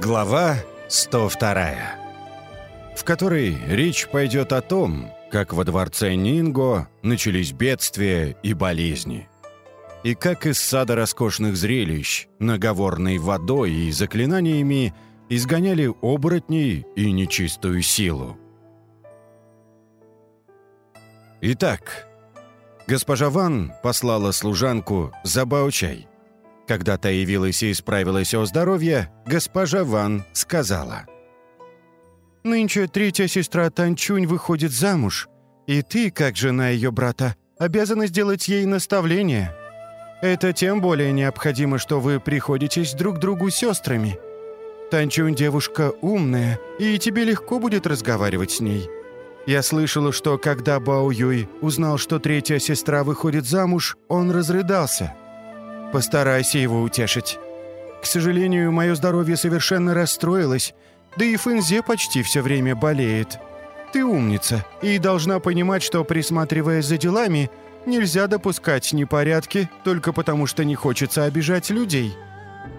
Глава 102, в которой речь пойдет о том, как во дворце Нинго начались бедствия и болезни, и как из сада роскошных зрелищ, наговорной водой и заклинаниями изгоняли оборотней и нечистую силу. Итак, госпожа Ван послала служанку за Баучай – когда та явилась и исправилась о здоровье, госпожа Ван сказала. «Нынче третья сестра Танчунь выходит замуж, и ты, как жена ее брата, обязана сделать ей наставление. Это тем более необходимо, что вы приходитесь друг другу сестрами. Танчунь девушка умная, и тебе легко будет разговаривать с ней. Я слышала, что когда Бао Юй узнал, что третья сестра выходит замуж, он разрыдался». Постарайся его утешить. К сожалению, мое здоровье совершенно расстроилось, да и Фэнзе почти все время болеет. Ты умница и должна понимать, что, присматривая за делами, нельзя допускать непорядки только потому, что не хочется обижать людей.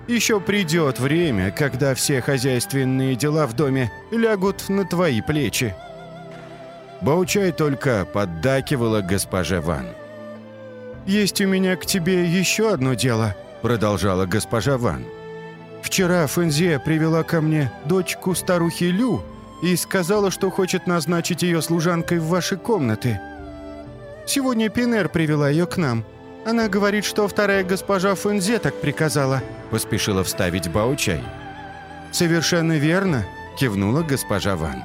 Еще придет время, когда все хозяйственные дела в доме лягут на твои плечи». Баучай только поддакивала госпоже Ван. «Есть у меня к тебе еще одно дело», — продолжала госпожа Ван. «Вчера Фэнзе привела ко мне дочку старухи Лю и сказала, что хочет назначить ее служанкой в ваши комнаты. Сегодня Пинер привела ее к нам. Она говорит, что вторая госпожа Фэнзе так приказала», — поспешила вставить Баучай. «Совершенно верно», — кивнула госпожа Ван.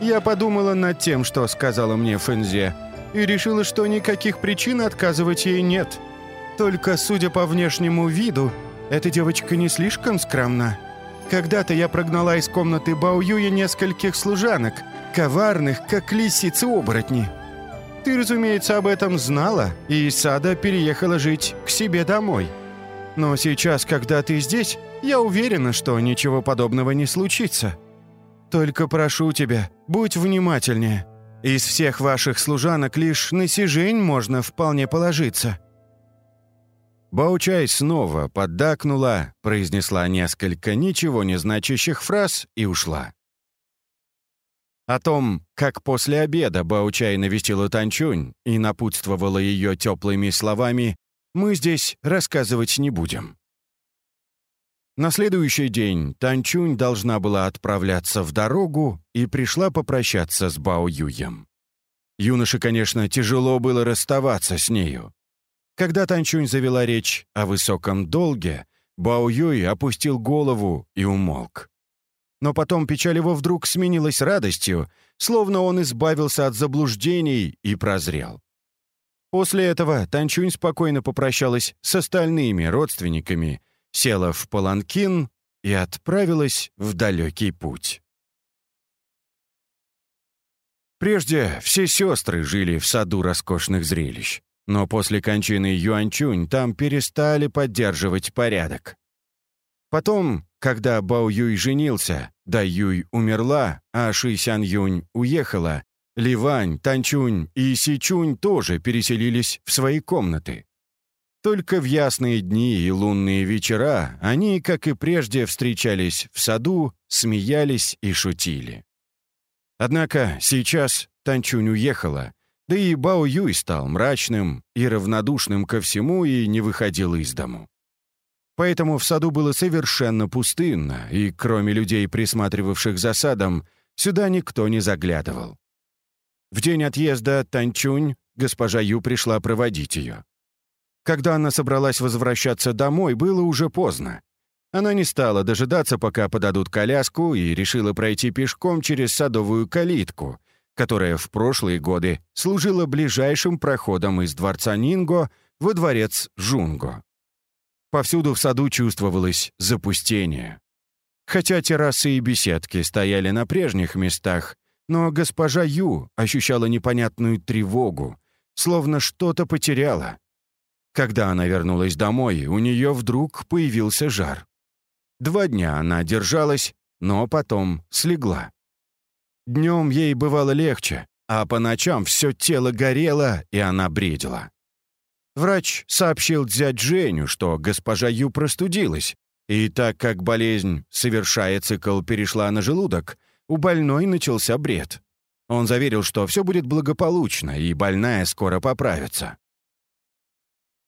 «Я подумала над тем, что сказала мне Фэнзе, — и решила, что никаких причин отказывать ей нет. Только, судя по внешнему виду, эта девочка не слишком скромна. Когда-то я прогнала из комнаты Баоюя нескольких служанок, коварных, как лисицы-оборотни. Ты, разумеется, об этом знала, и сада переехала жить к себе домой. Но сейчас, когда ты здесь, я уверена, что ничего подобного не случится. Только прошу тебя, будь внимательнее. Из всех ваших служанок лишь на Сижень можно вполне положиться». Баучай снова поддакнула, произнесла несколько ничего не значащих фраз и ушла. О том, как после обеда Баучай навестила Танчунь и напутствовала ее теплыми словами, мы здесь рассказывать не будем. На следующий день Танчунь должна была отправляться в дорогу и пришла попрощаться с Бао Юем. Юноше, конечно, тяжело было расставаться с нею. Когда Танчунь завела речь о высоком долге, Бао Юй опустил голову и умолк. Но потом печаль его вдруг сменилась радостью, словно он избавился от заблуждений и прозрел. После этого Танчунь спокойно попрощалась с остальными родственниками села в паланкин и отправилась в далекий путь. Прежде все сестры жили в саду роскошных зрелищ, но после кончины Юанчунь там перестали поддерживать порядок. Потом, когда Бао Юй женился, Да Юй умерла, а Ши Сян Юнь уехала, Ливань, Танчунь и Сичунь тоже переселились в свои комнаты. Только в ясные дни и лунные вечера они, как и прежде, встречались в саду, смеялись и шутили. Однако сейчас Танчунь уехала, да и Бао Юй стал мрачным и равнодушным ко всему и не выходил из дому. Поэтому в саду было совершенно пустынно, и кроме людей, присматривавших за садом, сюда никто не заглядывал. В день отъезда Танчунь госпожа Ю пришла проводить ее. Когда она собралась возвращаться домой, было уже поздно. Она не стала дожидаться, пока подадут коляску, и решила пройти пешком через садовую калитку, которая в прошлые годы служила ближайшим проходом из дворца Нинго во дворец Жунго. Повсюду в саду чувствовалось запустение. Хотя террасы и беседки стояли на прежних местах, но госпожа Ю ощущала непонятную тревогу, словно что-то потеряла. Когда она вернулась домой, у нее вдруг появился жар. Два дня она держалась, но потом слегла. Днем ей бывало легче, а по ночам все тело горело, и она бредила. Врач сообщил дядь Женю, что госпожа Ю простудилась, И так как болезнь, совершая цикл, перешла на желудок, у больной начался бред. Он заверил, что все будет благополучно, и больная скоро поправится.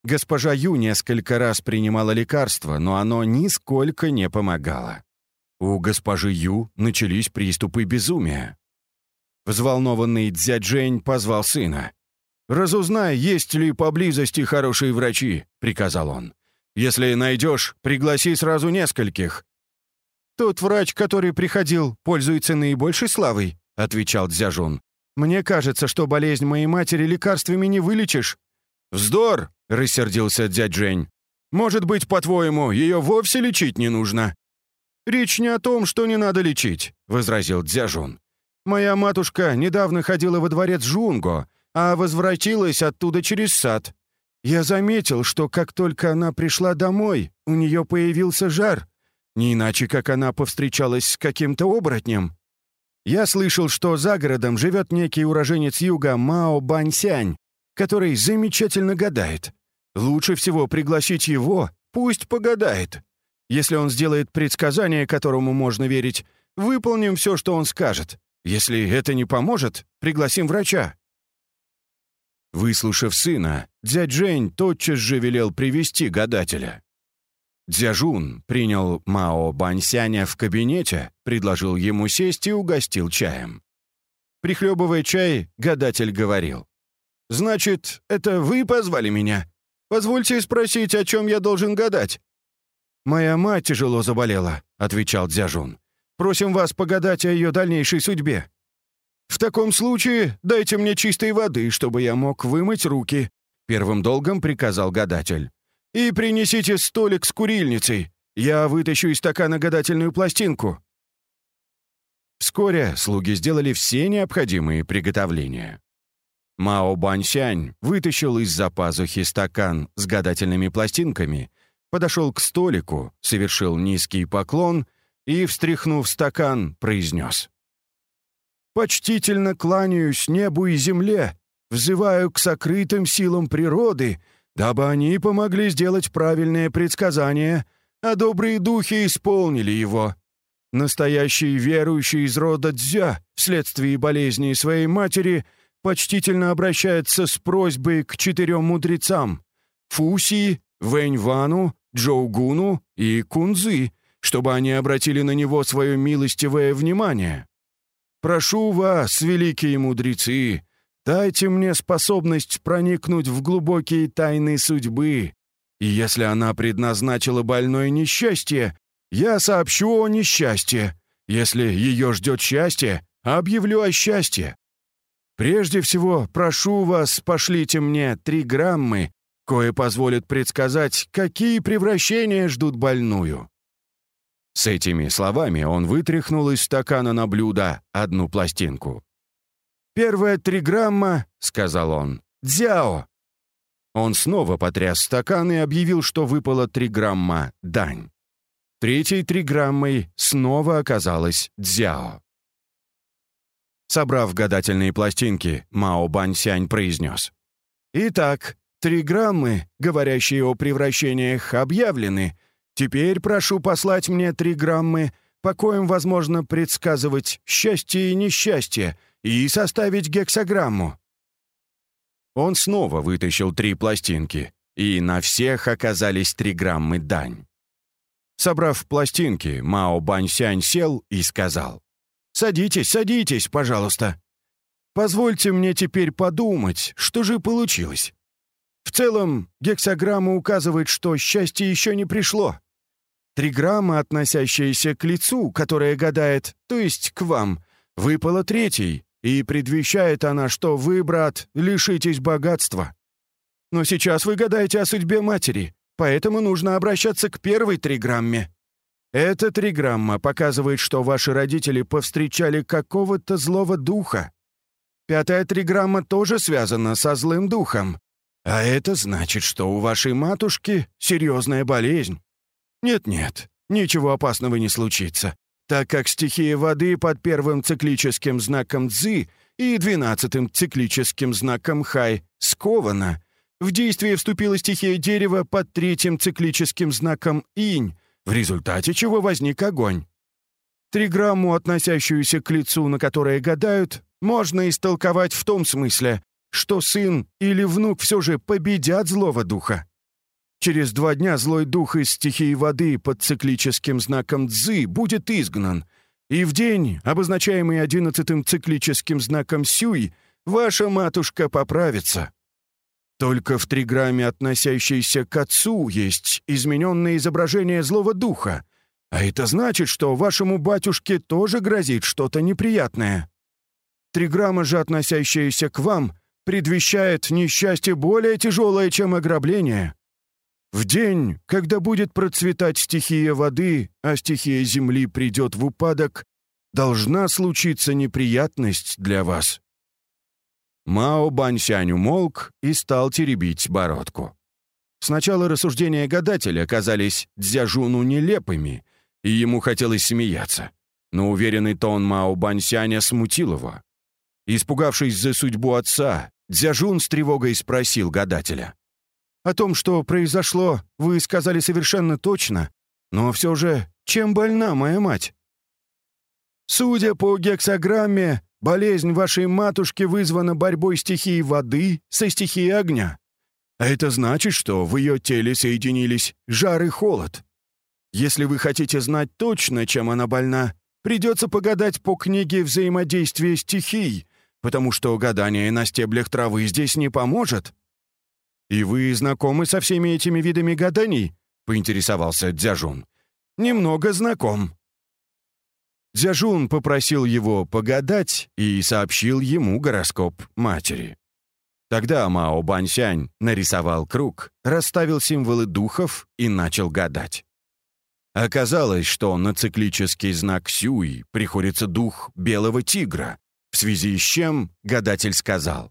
Госпожа Ю несколько раз принимала лекарство, но оно нисколько не помогало. У госпожи Ю начались приступы безумия. Взволнованный Дзяджень позвал сына. «Разузнай, есть ли поблизости хорошие врачи», — приказал он. «Если найдешь, пригласи сразу нескольких». «Тот врач, который приходил, пользуется наибольшей славой», — отвечал Дзяжун. «Мне кажется, что болезнь моей матери лекарствами не вылечишь». «Вздор!» — рассердился дядь Жень. «Может быть, по-твоему, ее вовсе лечить не нужно?» «Речь не о том, что не надо лечить», — возразил Дзяжун. «Моя матушка недавно ходила во дворец Жунго, а возвратилась оттуда через сад. Я заметил, что как только она пришла домой, у нее появился жар. Не иначе, как она повстречалась с каким-то оборотнем. Я слышал, что за городом живет некий уроженец юга Мао Баньсянь, который замечательно гадает. Лучше всего пригласить его, пусть погадает. Если он сделает предсказание, которому можно верить, выполним все, что он скажет. Если это не поможет, пригласим врача». Выслушав сына, дядь Жень тотчас же велел привести гадателя. Дзяжун принял Мао Баньсяня в кабинете, предложил ему сесть и угостил чаем. Прихлебывая чай, гадатель говорил. «Значит, это вы позвали меня? Позвольте спросить, о чем я должен гадать?» «Моя мать тяжело заболела», — отвечал Дзяжун. «Просим вас погадать о ее дальнейшей судьбе». «В таком случае дайте мне чистой воды, чтобы я мог вымыть руки», — первым долгом приказал гадатель. «И принесите столик с курильницей. Я вытащу из стакана гадательную пластинку». Вскоре слуги сделали все необходимые приготовления. Мао Баньсянь вытащил из-за пазухи стакан с гадательными пластинками подошел к столику, совершил низкий поклон и, встряхнув стакан, произнес. «Почтительно кланяюсь небу и земле, взываю к сокрытым силам природы, дабы они помогли сделать правильное предсказание, а добрые духи исполнили его. Настоящий верующий из рода Дзя вследствие болезни своей матери почтительно обращается с просьбой к четырем мудрецам — Фуси, Вэньвану, Джоугуну и Кунзы, чтобы они обратили на него свое милостивое внимание. Прошу вас, великие мудрецы, дайте мне способность проникнуть в глубокие тайны судьбы, и если она предназначила больное несчастье, я сообщу о несчастье. Если ее ждет счастье, объявлю о счастье. Прежде всего, прошу вас, пошлите мне три граммы кое позволит предсказать, какие превращения ждут больную. С этими словами он вытряхнул из стакана на блюдо одну пластинку. «Первая триграмма», — сказал он, — «дзяо». Он снова потряс стакан и объявил, что выпала триграмма «дань». Третьей триграммой снова оказалась «дзяо». Собрав гадательные пластинки, Мао Баньсянь произнес. «Итак, Три граммы, говорящие о превращениях, объявлены. Теперь прошу послать мне три граммы, по коим возможно предсказывать счастье и несчастье, и составить гексограмму». Он снова вытащил три пластинки, и на всех оказались три граммы дань. Собрав пластинки, Мао Баньсянь сел и сказал, «Садитесь, садитесь, пожалуйста. Позвольте мне теперь подумать, что же получилось. В целом, гексограмма указывает, что счастье еще не пришло. Триграмма, относящаяся к лицу, которая гадает, то есть к вам, выпала третьей, и предвещает она, что вы, брат, лишитесь богатства. Но сейчас вы гадаете о судьбе матери, поэтому нужно обращаться к первой триграмме. Эта триграмма показывает, что ваши родители повстречали какого-то злого духа. Пятая триграмма тоже связана со злым духом, а это значит, что у вашей матушки серьезная болезнь. Нет-нет, ничего опасного не случится, так как стихия воды под первым циклическим знаком «цзы» и двенадцатым циклическим знаком «хай» скована. В действие вступила стихия дерева под третьим циклическим знаком «инь», в результате чего возник огонь. Триграмму, относящуюся к лицу, на которое гадают, можно истолковать в том смысле, что сын или внук все же победят злого духа. Через два дня злой дух из стихии воды под циклическим знаком «дзы» будет изгнан, и в день, обозначаемый одиннадцатым циклическим знаком «сюй», ваша матушка поправится. Только в триграмме, относящейся к отцу, есть измененное изображение злого духа, а это значит, что вашему батюшке тоже грозит что-то неприятное. Триграмма же, относящаяся к вам, предвещает несчастье более тяжелое, чем ограбление. В день, когда будет процветать стихия воды, а стихия земли придет в упадок, должна случиться неприятность для вас». Мао Баньсянь умолк и стал теребить бородку. Сначала рассуждения гадателя казались Дзяжуну нелепыми, и ему хотелось смеяться. Но уверенный тон Мао Баньсяня смутил его. Испугавшись за судьбу отца, Дзяжун с тревогой спросил гадателя. О том, что произошло, вы сказали совершенно точно, но все же, чем больна моя мать? Судя по гексограмме, болезнь вашей матушки вызвана борьбой стихии воды со стихией огня. А это значит, что в ее теле соединились жар и холод. Если вы хотите знать точно, чем она больна, придется погадать по книге взаимодействия стихий, потому что гадание на стеблях травы здесь не поможет. «И вы знакомы со всеми этими видами гаданий?» — поинтересовался Дзяжун. «Немного знаком». Дзяжун попросил его погадать и сообщил ему гороскоп матери. Тогда Мао Баньсянь нарисовал круг, расставил символы духов и начал гадать. Оказалось, что на циклический знак Сюй приходится дух белого тигра, в связи с чем гадатель сказал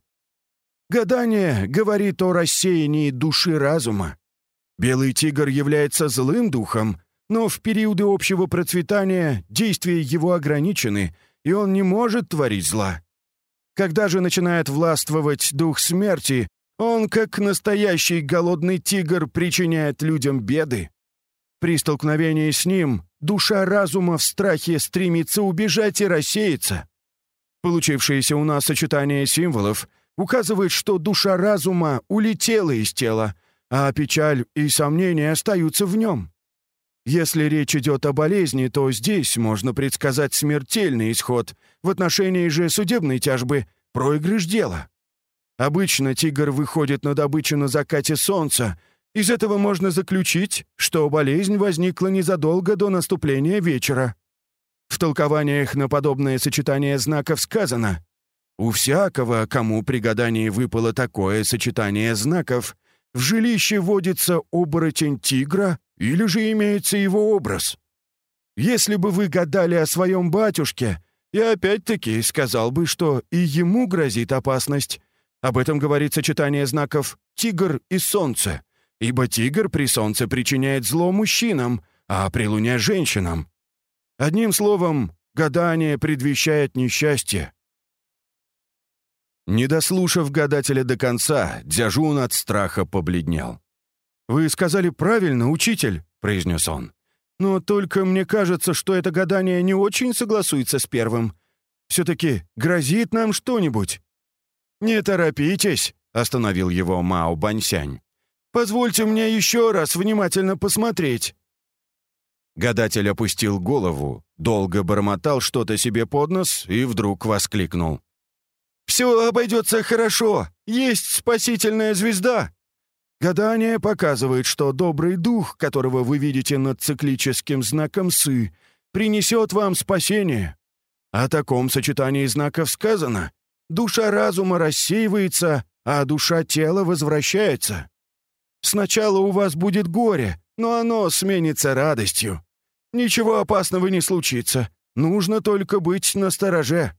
Гадание говорит о рассеянии души разума. Белый тигр является злым духом, но в периоды общего процветания действия его ограничены, и он не может творить зла. Когда же начинает властвовать дух смерти, он, как настоящий голодный тигр, причиняет людям беды. При столкновении с ним душа разума в страхе стремится убежать и рассеяться. Получившееся у нас сочетание символов указывает, что душа разума улетела из тела, а печаль и сомнения остаются в нем. Если речь идет о болезни, то здесь можно предсказать смертельный исход, в отношении же судебной тяжбы — проигрыш дела. Обычно тигр выходит на добычу на закате солнца, из этого можно заключить, что болезнь возникла незадолго до наступления вечера. В толкованиях на подобное сочетание знаков сказано у всякого, кому при гадании выпало такое сочетание знаков, в жилище водится оборотень тигра или же имеется его образ. Если бы вы гадали о своем батюшке, я опять-таки сказал бы, что и ему грозит опасность. Об этом говорит сочетание знаков «тигр» и «солнце», ибо тигр при солнце причиняет зло мужчинам, а при луне — женщинам. Одним словом, гадание предвещает несчастье. Не дослушав гадателя до конца, Дзяжун от страха побледнел. «Вы сказали правильно, учитель», — произнес он. «Но только мне кажется, что это гадание не очень согласуется с первым. Все-таки грозит нам что-нибудь». «Не торопитесь», — остановил его Мао Баньсянь. «Позвольте мне еще раз внимательно посмотреть». Гадатель опустил голову, долго бормотал что-то себе под нос и вдруг воскликнул. Все обойдется хорошо. Есть спасительная звезда. Гадание показывает, что добрый дух, которого вы видите над циклическим знаком «сы», принесет вам спасение. О таком сочетании знаков сказано. Душа разума рассеивается, а душа тела возвращается. Сначала у вас будет горе, но оно сменится радостью. Ничего опасного не случится. Нужно только быть настороже.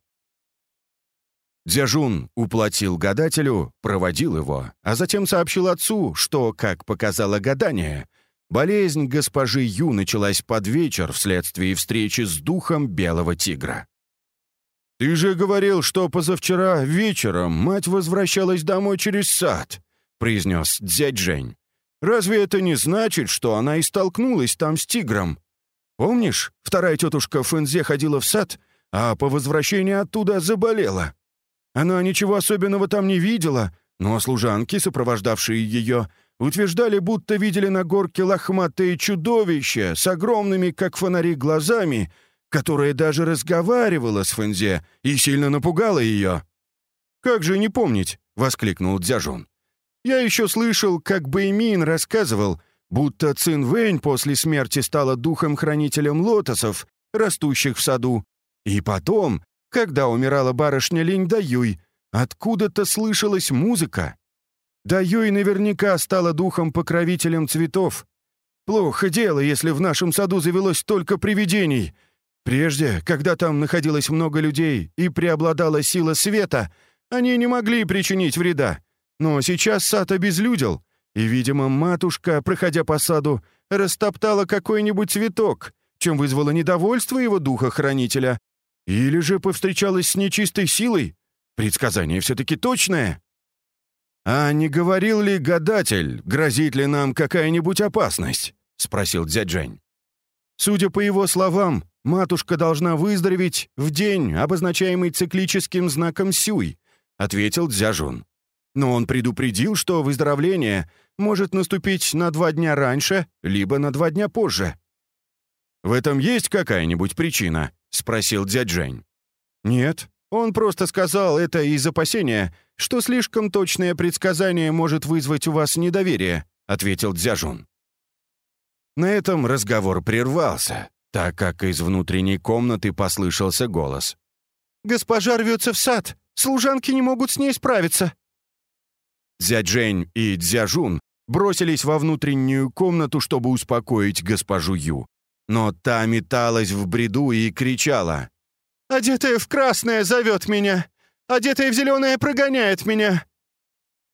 Дзяжун уплатил гадателю, проводил его, а затем сообщил отцу, что, как показало гадание, болезнь госпожи Ю началась под вечер вследствие встречи с духом белого тигра. «Ты же говорил, что позавчера вечером мать возвращалась домой через сад», — произнес дядь Жень. Разве это не значит, что она и столкнулась там с тигром? Помнишь, вторая тетушка Фэнзе ходила в сад, а по возвращении оттуда заболела? Она ничего особенного там не видела, но служанки, сопровождавшие ее, утверждали, будто видели на горке лохматые чудовища с огромными, как фонари, глазами, которое даже разговаривало с Фэнзе и сильно напугало ее. «Как же не помнить?» — воскликнул Дзяжун. «Я еще слышал, как Бэймин рассказывал, будто Цин Вэнь после смерти стала духом-хранителем лотосов, растущих в саду, и потом, когда умирала барышня Линь Даюй, откуда-то слышалась музыка. Даюй наверняка стала духом-покровителем цветов. Плохо дело, если в нашем саду завелось столько привидений. Прежде, когда там находилось много людей и преобладала сила света — они не могли причинить вреда. Но сейчас сад обезлюдил, и, видимо, матушка, проходя по саду, растоптала какой-нибудь цветок, чем вызвало недовольство его духа-хранителя. Или же повстречалась с нечистой силой. Предсказание все-таки точное. «А не говорил ли гадатель, грозит ли нам какая-нибудь опасность?» — спросил дядь Судя по его словам, матушка должна выздороветь в день, обозначаемый циклическим знаком Сюй, ответил Дзяжун. Но он предупредил, что выздоровление может наступить на два дня раньше, либо на два дня позже. «В этом есть какая-нибудь причина?» — спросил дядь «Нет, он просто сказал это из опасения, что слишком точное предсказание может вызвать у вас недоверие», — ответил Дзяжун. На этом разговор прервался, так как из внутренней комнаты послышался голос. «Госпожа рвется в сад! Служанки не могут с ней справиться». Дзяджень и Дзяжун бросились во внутреннюю комнату, чтобы успокоить госпожу Ю. Но та металась в бреду и кричала. «Одетая в красное зовет меня! Одетая в зеленое прогоняет меня!»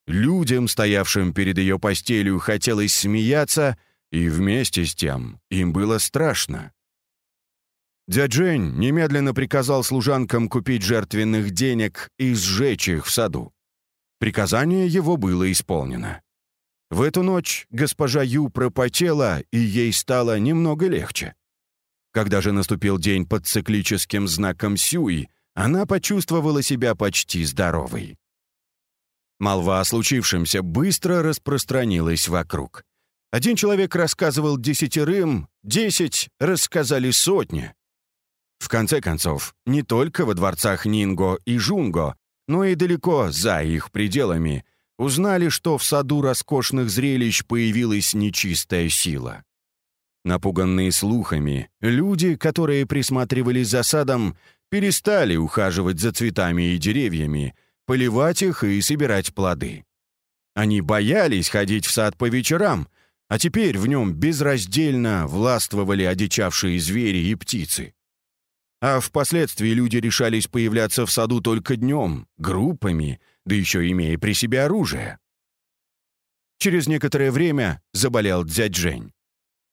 Людям, стоявшим перед ее постелью, хотелось смеяться, и вместе с тем им было страшно. Дяджень немедленно приказал служанкам купить жертвенных денег и сжечь их в саду. Приказание его было исполнено. В эту ночь госпожа Ю пропотела, и ей стало немного легче. Когда же наступил день под циклическим знаком Сюй, она почувствовала себя почти здоровой. Молва о случившемся быстро распространилась вокруг. Один человек рассказывал десятерым, десять рассказали сотне. В конце концов, не только во дворцах Нинго и Жунго, но и далеко за их пределами узнали, что в саду роскошных зрелищ появилась нечистая сила. Напуганные слухами, люди, которые присматривались за садом, перестали ухаживать за цветами и деревьями, поливать их и собирать плоды. Они боялись ходить в сад по вечерам, а теперь в нем безраздельно властвовали одичавшие звери и птицы. А впоследствии люди решались появляться в саду только днем, группами, да еще имея при себе оружие. Через некоторое время заболел дядь Жень.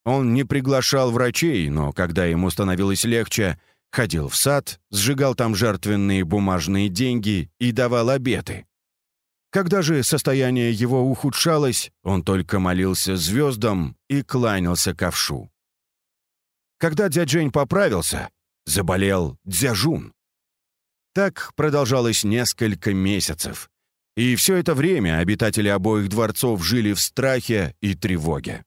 Он не приглашал врачей, но когда ему становилось легче, ходил в сад, сжигал там жертвенные бумажные деньги и давал обеты. Когда же состояние его ухудшалось, он только молился звездам и кланялся ковшу. Когда дядь Жень поправился, заболел Дзяжун. Так продолжалось несколько месяцев. И все это время обитатели обоих дворцов жили в страхе и тревоге.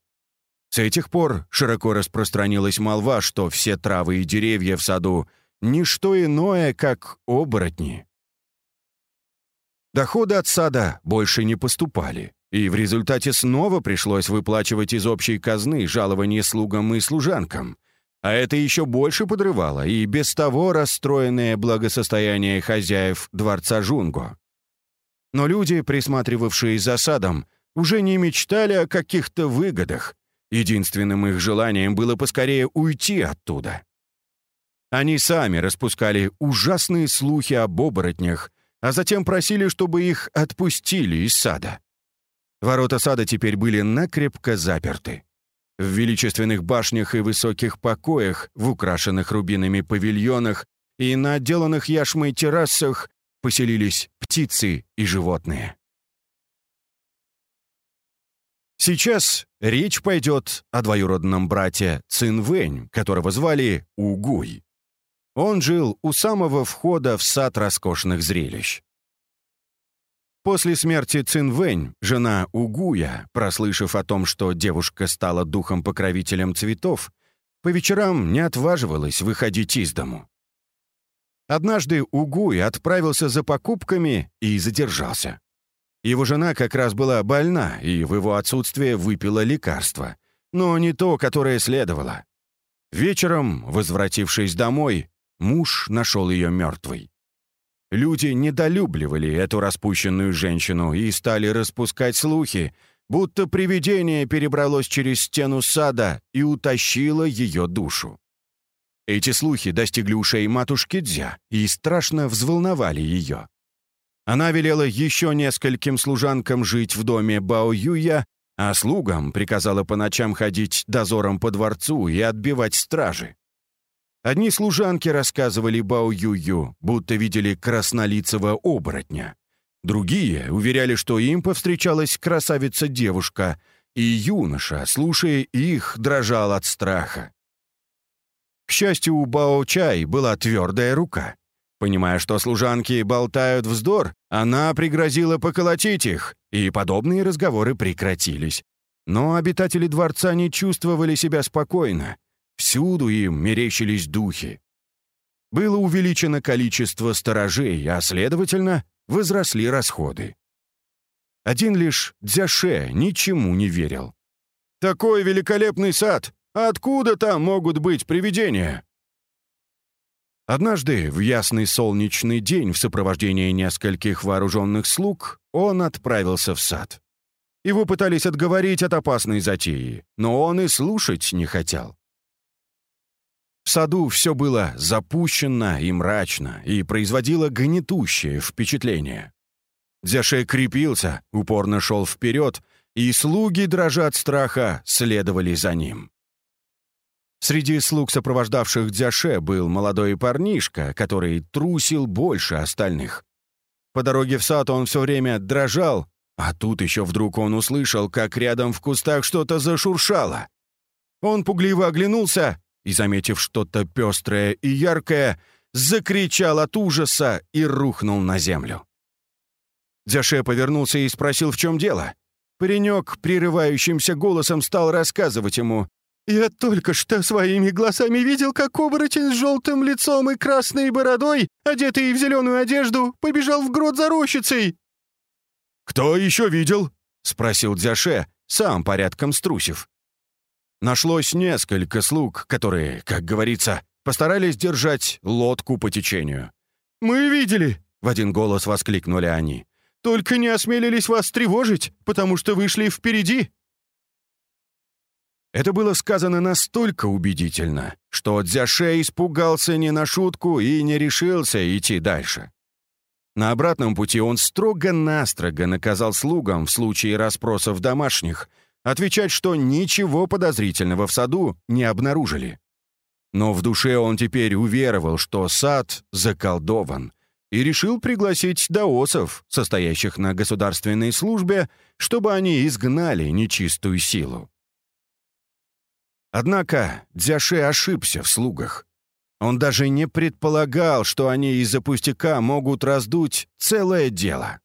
С этих пор широко распространилась молва, что все травы и деревья в саду — ничто иное, как оборотни. Доходы от сада больше не поступали, и в результате снова пришлось выплачивать из общей казны жалования слугам и служанкам, а это еще больше подрывало и без того расстроенное благосостояние хозяев дворца Жунго. Но люди, присматривавшие за садом, уже не мечтали о каких-то выгодах. Единственным их желанием было поскорее уйти оттуда. Они сами распускали ужасные слухи об оборотнях, а затем просили, чтобы их отпустили из сада. Ворота сада теперь были накрепко заперты. В величественных башнях и высоких покоях, в украшенных рубинами павильонах и на отделанных яшмой террасах поселились птицы и животные. Сейчас речь пойдет о двоюродном брате Цинвэнь, которого звали Угуй. Он жил у самого входа в сад роскошных зрелищ. После смерти Цинвэнь, жена Угуя, прослышав о том, что девушка стала духом-покровителем цветов, по вечерам не отваживалась выходить из дому. Однажды Угуй отправился за покупками и задержался. Его жена как раз была больна и в его отсутствие выпила лекарство, но не то, которое следовало. Вечером, возвратившись домой, муж нашел ее мертвой. Люди недолюбливали эту распущенную женщину и стали распускать слухи, будто привидение перебралось через стену сада и утащило ее душу. Эти слухи достигли ушей матушки Дзя и страшно взволновали ее. Она велела еще нескольким служанкам жить в доме Бао Юя, а слугам приказала по ночам ходить дозором по дворцу и отбивать стражи. Одни служанки рассказывали Бао Юю, будто видели краснолицего оборотня. Другие уверяли, что им повстречалась красавица-девушка, и юноша, слушая их, дрожал от страха. К счастью, у Бао Чай была твердая рука. Понимая, что служанки болтают вздор, она пригрозила поколотить их, и подобные разговоры прекратились. Но обитатели дворца не чувствовали себя спокойно. Всюду им мерещились духи. Было увеличено количество сторожей, а, следовательно, возросли расходы. Один лишь Дзяше ничему не верил. «Такой великолепный сад! Откуда там могут быть привидения?» Однажды, в ясный солнечный день, в сопровождении нескольких вооруженных слуг, он отправился в сад. Его пытались отговорить от опасной затеи, но он и слушать не хотел. В саду все было запущено и мрачно, и производило гнетущее впечатление. Дзяше крепился, упорно шел вперед, и слуги, дрожа от страха, следовали за ним. Среди слуг, сопровождавших Дзяше, был молодой парнишка, который трусил больше остальных. По дороге в сад он все время дрожал, а тут еще вдруг он услышал, как рядом в кустах что-то зашуршало. Он пугливо оглянулся и, заметив что-то пестрое и яркое, закричал от ужаса и рухнул на землю. Дзяше повернулся и спросил, в чем дело. Паренек прерывающимся голосом стал рассказывать ему, «Я только что своими глазами видел, как оборотень с желтым лицом и красной бородой, одетый в зеленую одежду, побежал в грот за рощицей». «Кто еще видел?» — спросил Дзяше, сам порядком струсив. Нашлось несколько слуг, которые, как говорится, постарались держать лодку по течению. «Мы видели!» — в один голос воскликнули они. «Только не осмелились вас тревожить, потому что вышли впереди!» Это было сказано настолько убедительно, что Дзяше испугался не на шутку и не решился идти дальше. На обратном пути он строго-настрого наказал слугам в случае расспросов домашних отвечать, что ничего подозрительного в саду не обнаружили. Но в душе он теперь уверовал, что сад заколдован, и решил пригласить даосов, состоящих на государственной службе, чтобы они изгнали нечистую силу. Однако Дзяше ошибся в слугах. Он даже не предполагал, что они из-за пустяка могут раздуть целое дело.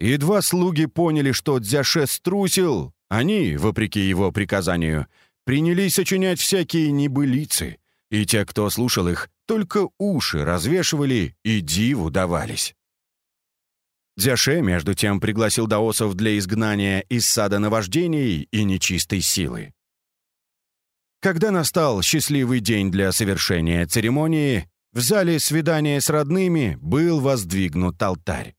Едва слуги поняли, что Дзяше струсил, они, вопреки его приказанию, принялись сочинять всякие небылицы, и те, кто слушал их, только уши развешивали и диву давались. Дзяше, между тем, пригласил даосов для изгнания из сада наваждений и нечистой силы. Когда настал счастливый день для совершения церемонии, в зале свидания с родными был воздвигнут алтарь.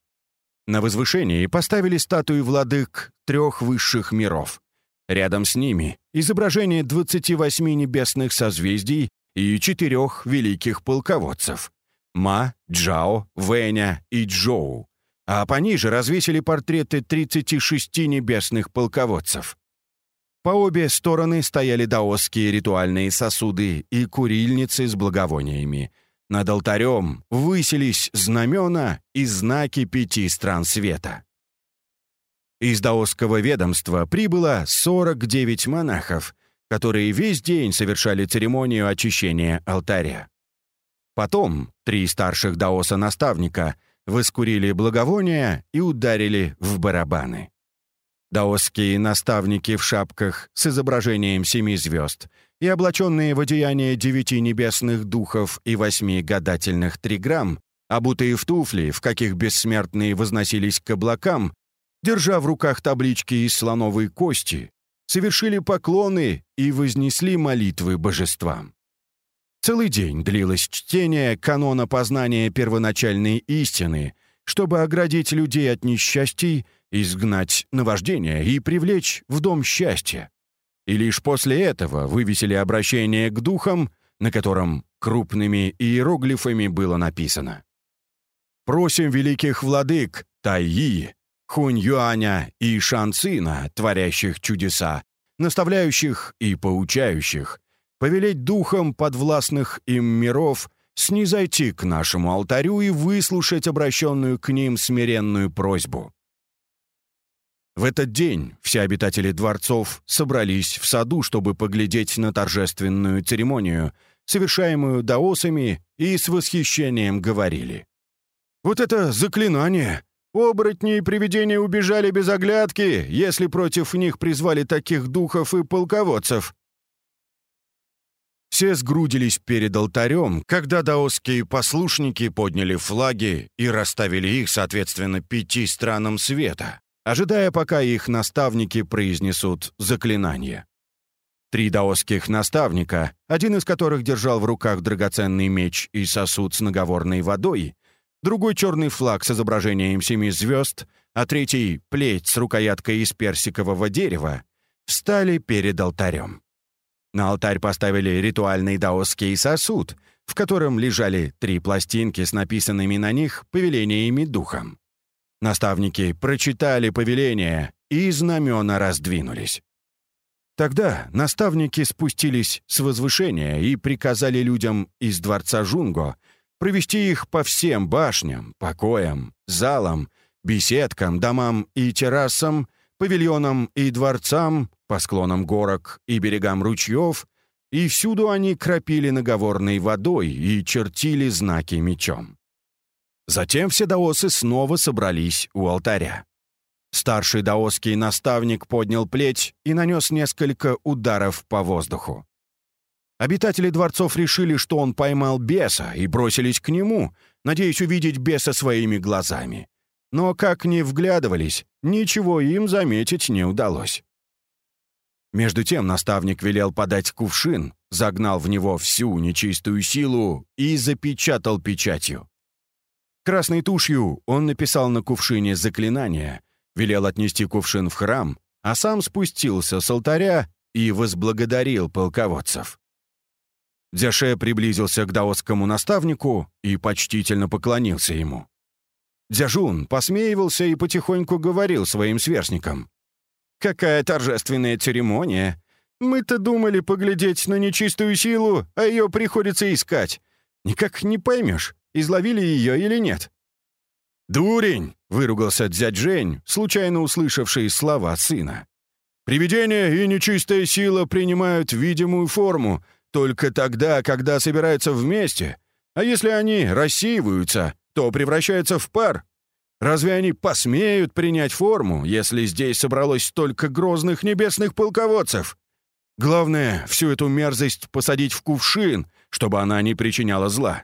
На возвышении поставили статуи владык трех высших миров. Рядом с ними изображение 28 небесных созвездий и четырех великих полководцев — Ма, Джао, Вэня и Джоу. А пониже развесили портреты 36 небесных полководцев. По обе стороны стояли даосские ритуальные сосуды и курильницы с благовониями. Над алтарем высились знамена и знаки пяти стран света. Из даосского ведомства прибыло 49 монахов, которые весь день совершали церемонию очищения алтаря. Потом три старших даоса-наставника воскурили благовония и ударили в барабаны. Даосские наставники в шапках с изображением семи звезд и облаченные в одеяние девяти небесных духов и восьми гадательных триграмм, обутые в туфли, в каких бессмертные возносились к облакам, держа в руках таблички из слоновой кости, совершили поклоны и вознесли молитвы божествам. Целый день длилось чтение канона познания первоначальной истины, чтобы оградить людей от несчастий, изгнать наваждение и привлечь в дом счастья. И лишь после этого вывесили обращение к духам, на котором крупными иероглифами было написано. «Просим великих владык Тайи, Хунь-Юаня и Шан-Цина, творящих чудеса, наставляющих и поучающих, повелеть духам подвластных им миров снизойти к нашему алтарю и выслушать обращенную к ним смиренную просьбу. В этот день все обитатели дворцов собрались в саду, чтобы поглядеть на торжественную церемонию, совершаемую даосами, и с восхищением говорили. «Вот это заклинание! Оборотни и привидения убежали без оглядки, если против них призвали таких духов и полководцев. Все сгрудились перед алтарем, когда даосские послушники подняли флаги и расставили их, соответственно, пяти странам света, ожидая, пока их наставники произнесут заклинание. Три даосских наставника, один из которых держал в руках драгоценный меч и сосуд с наговорной водой, другой черный флаг с изображением семи звезд, а третий — плеть с рукояткой из персикового дерева, встали перед алтарем. На алтарь поставили ритуальный даосский сосуд, в котором лежали три пластинки с написанными на них повелениями духом. Наставники прочитали повеления, и знамена раздвинулись. Тогда наставники спустились с возвышения и приказали людям из дворца Жунго — провести их по всем башням, покоям, залам, беседкам, домам и террасам, павильонам и дворцам, по склонам горок и берегам ручьев, и всюду они кропили наговорной водой и чертили знаки мечом. Затем все даосы снова собрались у алтаря. Старший даосский наставник поднял плеть и нанес несколько ударов по воздуху. Обитатели дворцов решили, что он поймал беса, и бросились к нему, надеясь увидеть беса своими глазами. Но как ни вглядывались, ничего им заметить не удалось. Между тем наставник велел подать кувшин, загнал в него всю нечистую силу и запечатал печатью. Красной тушью он написал на кувшине заклинание, велел отнести кувшин в храм, а сам спустился с алтаря и возблагодарил полководцев. Дзяше приблизился к даосскому наставнику и почтительно поклонился ему. Дзяжун посмеивался и потихоньку говорил своим сверстникам. «Какая торжественная церемония! Мы-то думали поглядеть на нечистую силу, а ее приходится искать. Никак не поймешь, изловили ее или нет». «Дурень!» — выругался дядь Жень, случайно услышавший слова сына. «Привидение и нечистая сила принимают видимую форму, только тогда, когда собираются вместе. А если они рассеиваются, то превращаются в пар. Разве они посмеют принять форму, если здесь собралось столько грозных небесных полководцев? Главное, всю эту мерзость посадить в кувшин, чтобы она не причиняла зла.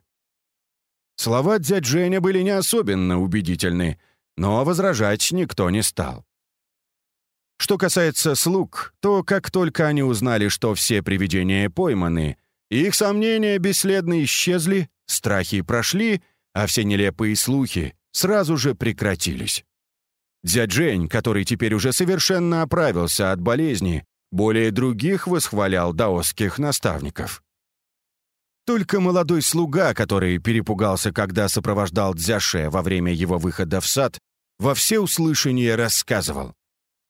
Слова дядь Женя были не особенно убедительны, но возражать никто не стал. Что касается слуг, то как только они узнали, что все привидения пойманы, их сомнения бесследно исчезли, страхи прошли, а все нелепые слухи сразу же прекратились. Дядь Жень, который теперь уже совершенно оправился от болезни, более других восхвалял даосских наставников. Только молодой слуга, который перепугался, когда сопровождал Дзяше во время его выхода в сад, во всеуслышание рассказывал.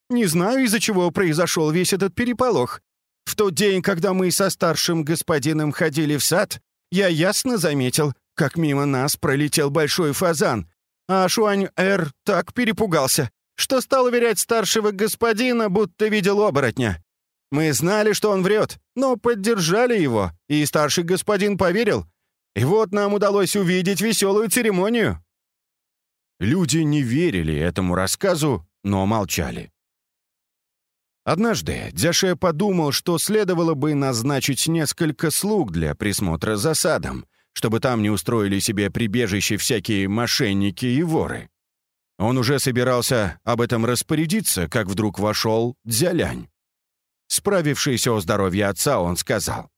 Не знаю, из-за чего произошел весь этот переполох. В тот день, когда мы со старшим господином ходили в сад, я ясно заметил, как мимо нас пролетел большой фазан, а Шуань-Эр так перепугался, что стал уверять старшего господина, будто видел оборотня. Мы знали, что он врет, но поддержали его, и старший господин поверил. И вот нам удалось увидеть веселую церемонию». Люди не верили этому рассказу, но молчали. Однажды Дзяше подумал, что следовало бы назначить несколько слуг для присмотра за садом, чтобы там не устроили себе прибежище всякие мошенники и воры. Он уже собирался об этом распорядиться, как вдруг вошел Дзялянь. Справившись о здоровье отца, он сказал.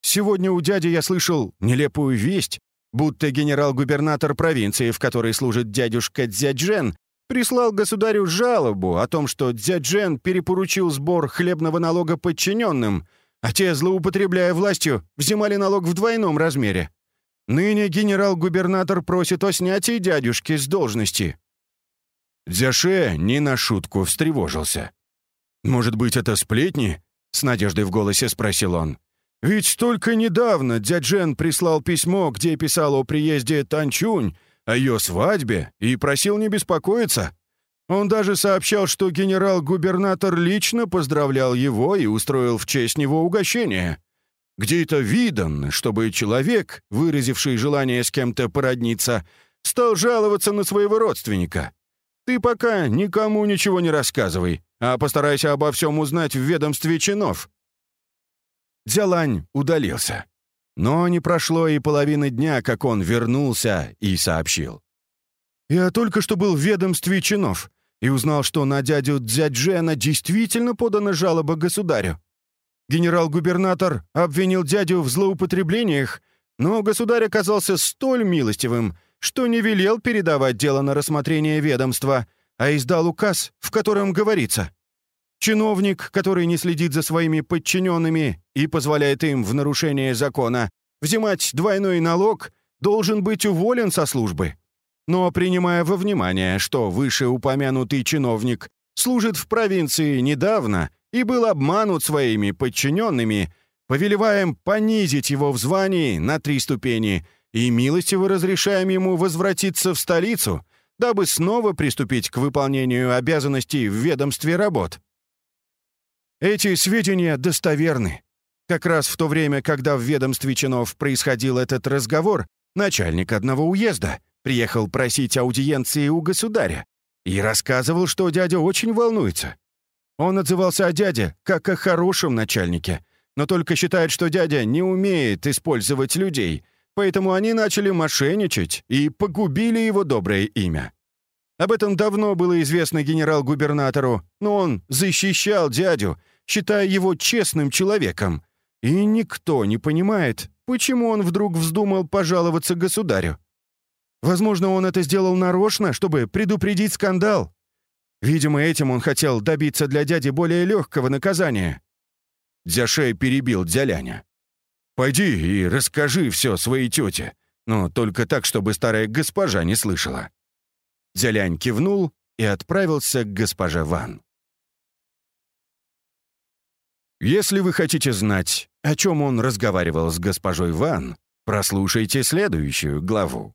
«Сегодня у дяди я слышал нелепую весть, будто генерал-губернатор провинции, в которой служит дядюшка Дзяджен, прислал государю жалобу о том, что Дзяджен перепоручил сбор хлебного налога подчиненным, а те, злоупотребляя властью, взимали налог в двойном размере. Ныне генерал-губернатор просит о снятии дядюшки с должности». Дзяше не на шутку встревожился. «Может быть, это сплетни?» — с надеждой в голосе спросил он. «Ведь только недавно дяджен прислал письмо, где писал о приезде Танчунь, о ее свадьбе и просил не беспокоиться. Он даже сообщал, что генерал-губернатор лично поздравлял его и устроил в честь него угощение. Где это видано, чтобы человек, выразивший желание с кем-то породниться, стал жаловаться на своего родственника? Ты пока никому ничего не рассказывай, а постарайся обо всем узнать в ведомстве чинов». Дзялань удалился. Но не прошло и половины дня, как он вернулся и сообщил. «Я только что был в ведомстве чинов и узнал, что на дядю Дзяджена действительно подана жалоба государю. Генерал-губернатор обвинил дядю в злоупотреблениях, но государь оказался столь милостивым, что не велел передавать дело на рассмотрение ведомства, а издал указ, в котором говорится «Чиновник, который не следит за своими подчиненными и позволяет им в нарушение закона взимать двойной налог, должен быть уволен со службы. Но принимая во внимание, что вышеупомянутый чиновник служит в провинции недавно и был обманут своими подчиненными, повелеваем понизить его в звании на три ступени и милостиво разрешаем ему возвратиться в столицу, дабы снова приступить к выполнению обязанностей в ведомстве работ. Эти сведения достоверны. Как раз в то время, когда в ведомстве чинов происходил этот разговор, начальник одного уезда приехал просить аудиенции у государя и рассказывал, что дядя очень волнуется. Он отзывался о дяде как о хорошем начальнике, но только считает, что дядя не умеет использовать людей, поэтому они начали мошенничать и погубили его доброе имя. Об этом давно было известно генерал-губернатору, но он защищал дядю, считая его честным человеком. И никто не понимает, почему он вдруг вздумал пожаловаться государю. Возможно, он это сделал нарочно, чтобы предупредить скандал. Видимо, этим он хотел добиться для дяди более легкого наказания. Дзяшей перебил Дзяляня. «Пойди и расскажи все своей тете, но только так, чтобы старая госпожа не слышала». Дзялянь кивнул и отправился к госпоже Ван. Если вы хотите знать, о чем он разговаривал с госпожой Ван, прослушайте следующую главу.